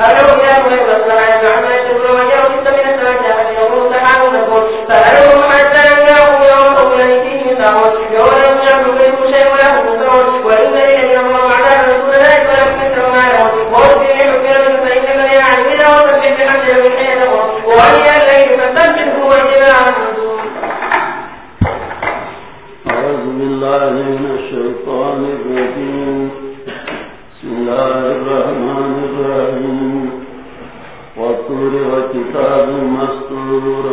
ہر بالله من الشيطان الرجيم. بسم الله الرحمن الرحيم. والطور وكتاب مستور.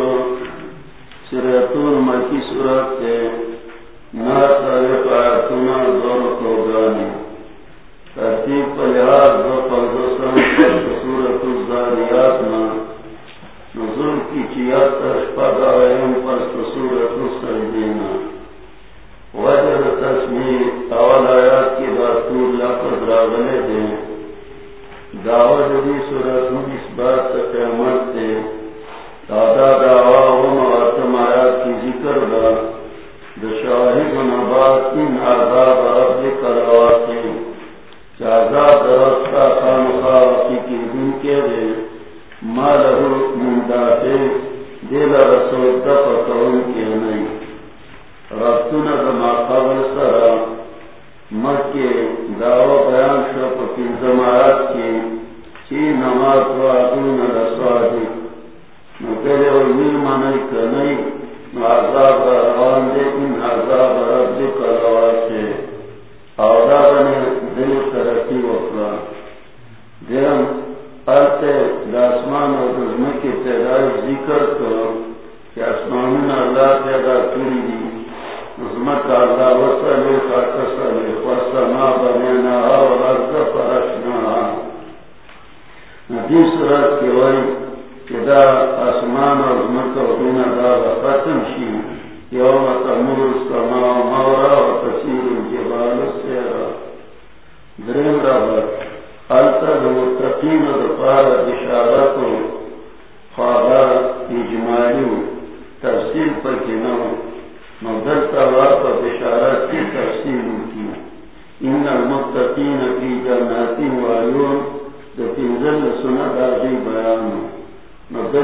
سورة مكي سورة ناس رفعتنا ضرق وغاني ترتیب پلیات دو پردوسن سورة الزاریات میں نزول کی چیات اشپاد آئیم پر سورة السجدینہ وجہ تصویر اول آیات کے بعد لاکھ راغنے تھے دعوت بھی سورت اس بات کا قیامت تھے دادا دعوا ہم آتم آیات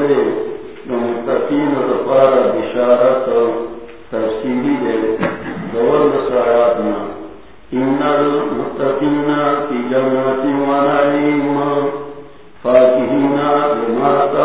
دے متقین دفار بشارت تفصیلی دے دور دسایات نا ان المتقین فی جنات و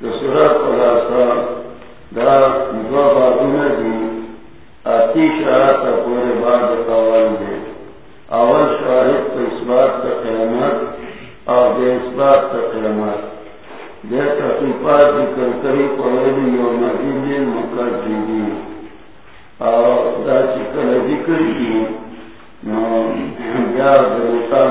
جو خلاصہ پورے بعد قوال اول شاہد اس بات کا اور بے اس بات کا ذکر کری مدین دا چکل ذکر کی نو دلتان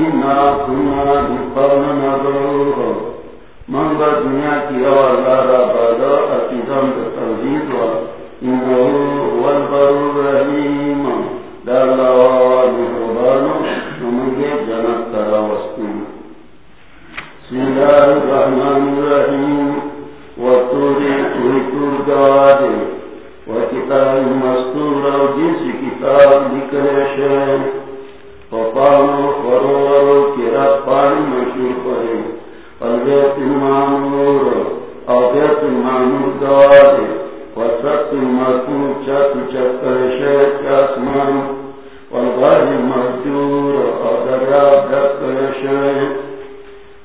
انا دنیا کی اور اللہ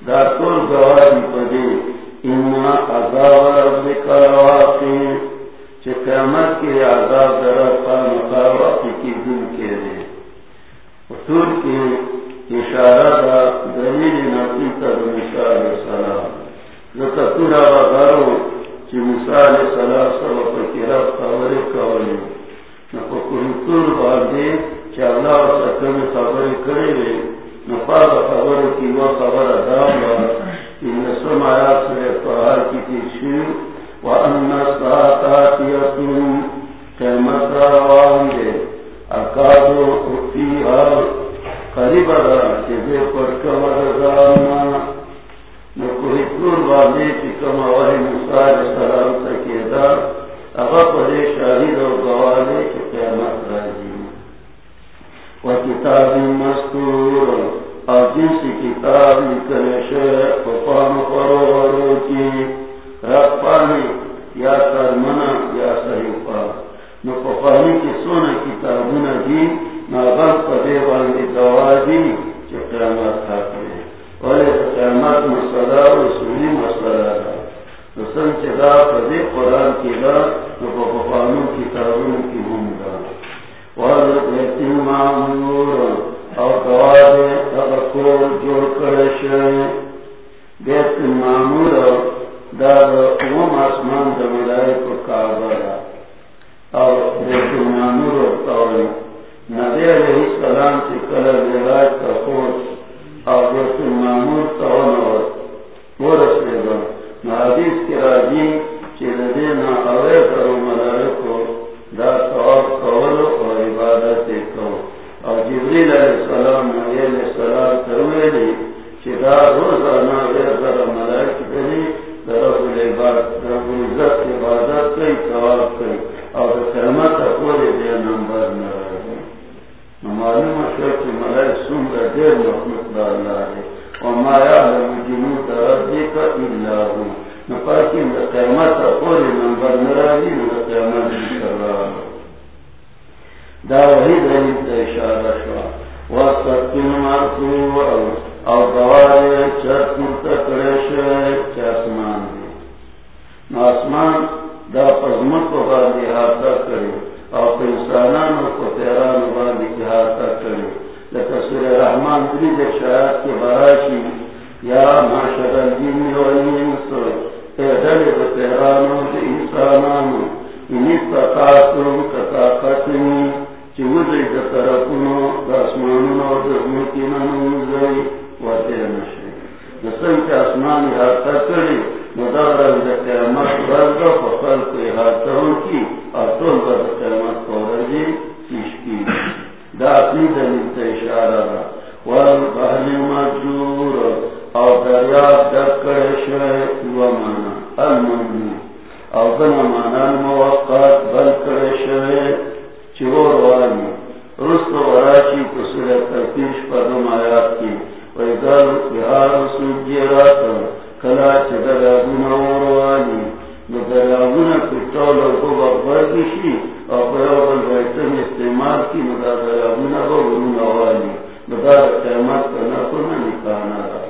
دا کل گواری پدی انا عذاب ربک رواقی چه قیامت کی عذاب مقاواقی کی دن کے دے اصول اشارہ دا دلیل موسیٰ علیہ السلام. لکہ تورا بغارو موسیٰ علیہ السلام رب خبری کولی. کرے وے نفاظ خبر کی وہ خبر دام ان سم آیات سے پہاڑ کی قیمت روان اکادو قریب پر کمر کی او دوارے جوڑ بیت معمور دا قوم آسمان دا ملائے کو کعبہ او بیت معمور تاوری نبی علیہ السلام سے کلر بیراج کا خوش او بیت معمور تاوری ورس لے گا حدیث کے راجی چیز دینا اوے کرو ملائے کو دا تواب جبریل علیہ السلام علیہ السلام تروے لی چی دا روزانا غیر در ملائک دلی در رب العباد عزت عبادت کئی ثواب کئی اور قیمت پورے دے نمبر نہ رہے معلوم شو کہ ملائک سن کر دیر مخلوق دا اللہ ہے اور مایا جنوب ربی کا اللہ ہوں نپاکی دا قیمت پورے نمبر نہ رہی دا قیمت کر دا وحی دلیل تا اشارہ انسانان کو تیران باندی کی حاتا کرے لکہ سور رحمان دری دے شاید کے براشی یا معاشر الجن والانس اے دل دے تیرانو دے انسانانو انہی تقاتم کتاقتنی چی وزی دے طرفنو دا اسمانونو دے مکنانو وزی نسل کے آسمان احاطہ کری مدار قیامت رضا فصل کو احاطہ ہوں کی اور تول کا قیامت کو رضی پیش کی دا اپنی دلیل سے اشارہ رہا والبحر مجور او دریاب دکڑ شوئے و مانا المنی او دن مانا الموقات بل کڑ شوئے چور وانی رست وراشی کسورت ترتیش پر دم آیات کی بہار سوجیرات کلا چدرابون اوروانی ندرابون کتول کو بغبر کشی اور پیوبل بیتن استعمال کی ندا درابون بغرون اوانی ندا قیمت کرنا کنا نکانا را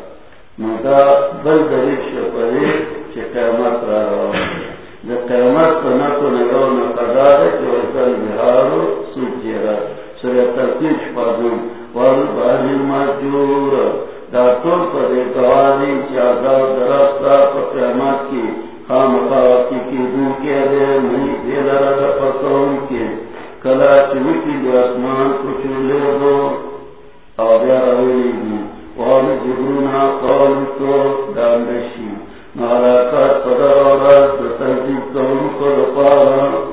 ندا بل دریب شپری چه قیمت را روانی دا قیمت کرنا کنا یو نقضا ہے کہ ویسل بہار سوجیرات سوریا ترتیب شپادون والبحر المجور۔ دا طول پر ایک آوازی چی آزاد درستا پر قیامت کی خام خواتی کی دو کے دے نہیں دے لرا دا پسون کے کلا چوکی دے آسمان کچھ لے دو آبیا روی گی وان جبرونا قول تو داندشی ناراکات پدر آراز دا تنجیب کون کو لپارا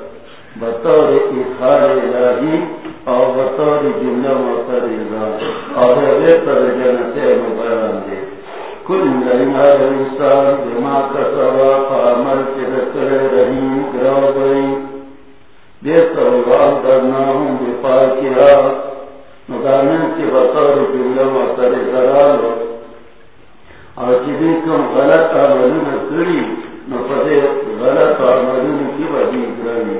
بطور اخار الہی اور بطور جملہ معترضہ اور غیر ترجمت مبران دے۔ کل لنہر انسان، بما کسوا فعمل کے رسل رحیم گراو گئی۔ دے سوال کرنا ہوں بفا کیا۔ مضامن کے بطور جملہ معترضہ رالو اور چیزیں کم غلط عملوں نے نفذ غلط عملوں کی وجہ گرانی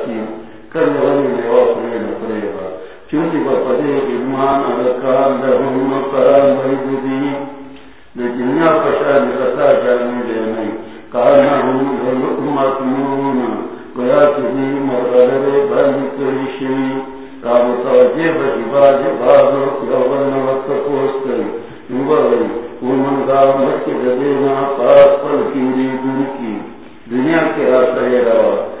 پڑے گا چونکہ وہ کے جدینا دنیا کے راستے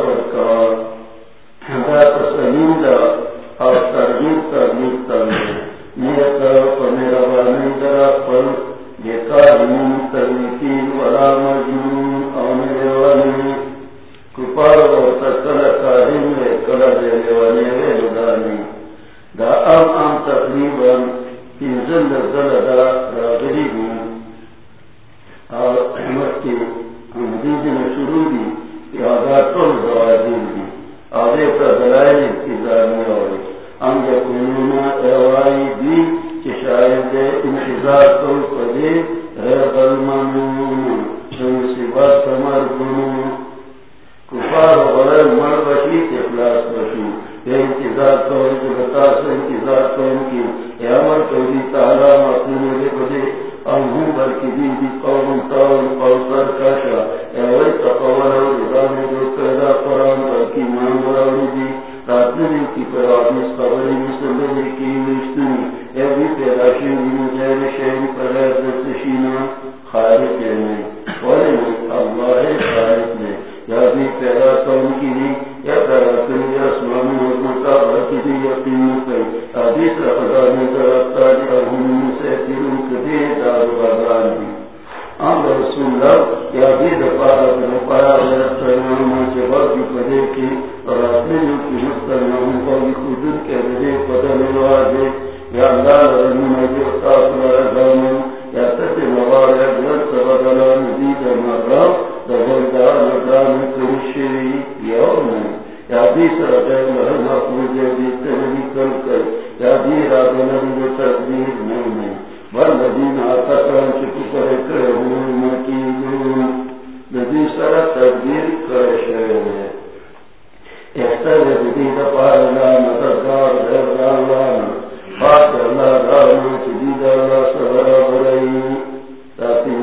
کی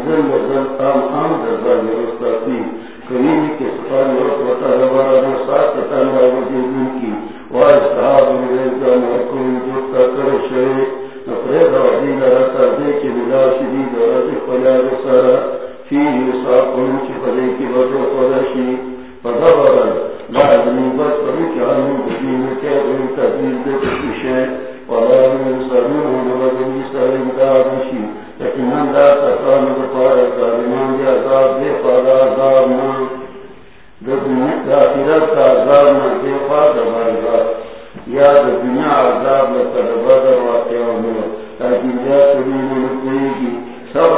جزل جزل تام خام جزل یوستاتی سب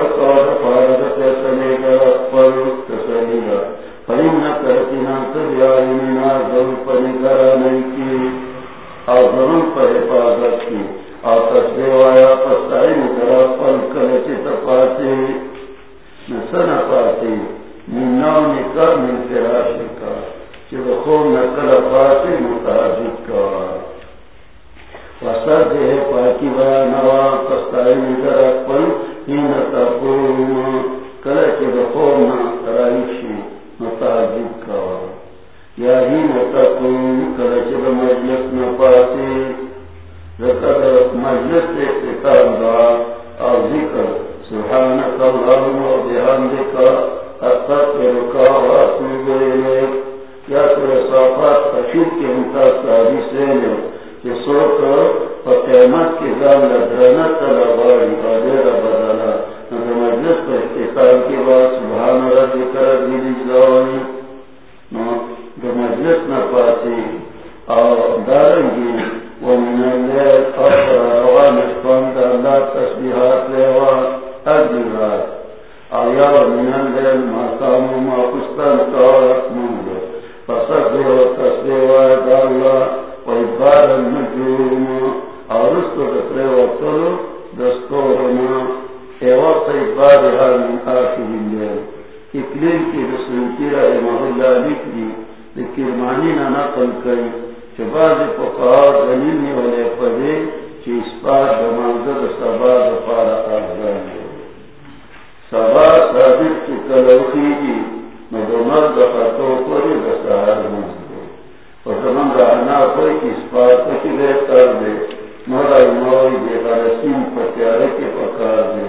اور زمان رہنا کوئی اس کر دے. مولا موئی دے غرسین پتیارے کے پکار دے.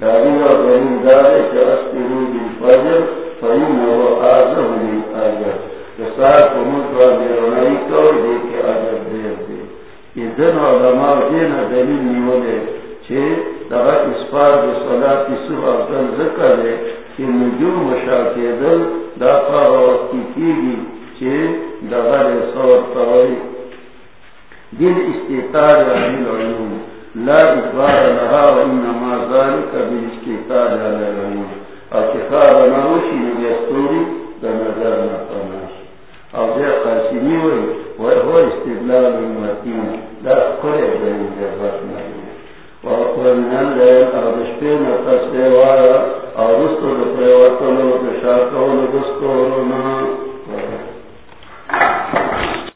داری اور دارے چی استی دی فجر، فہیم وہ آزم لی آجر. سار کو مجھوا دے رونائی کو دے کے عجب دیر دے. یہ علماء دین دلیل نیولے چھے دغا اسپار دے صلاة صبح افضل ذکر دے کہ نجوم مشاکے دل دا پاہ وقتی کی گی چھے دغا دے صور تاوئی دل استیطار علی العلوم لا ادبار لها و انما ذالک بل استیطار علی العلوم اور چخار نوشی نگستوری دا نظر نفرناش او دے قاسمی ہوئی وی ہو استدلال المتین دا قرے دین دے بسنا ومن الليل او دشپین تصدیوایا او رستو دے دشاکو لدستورنا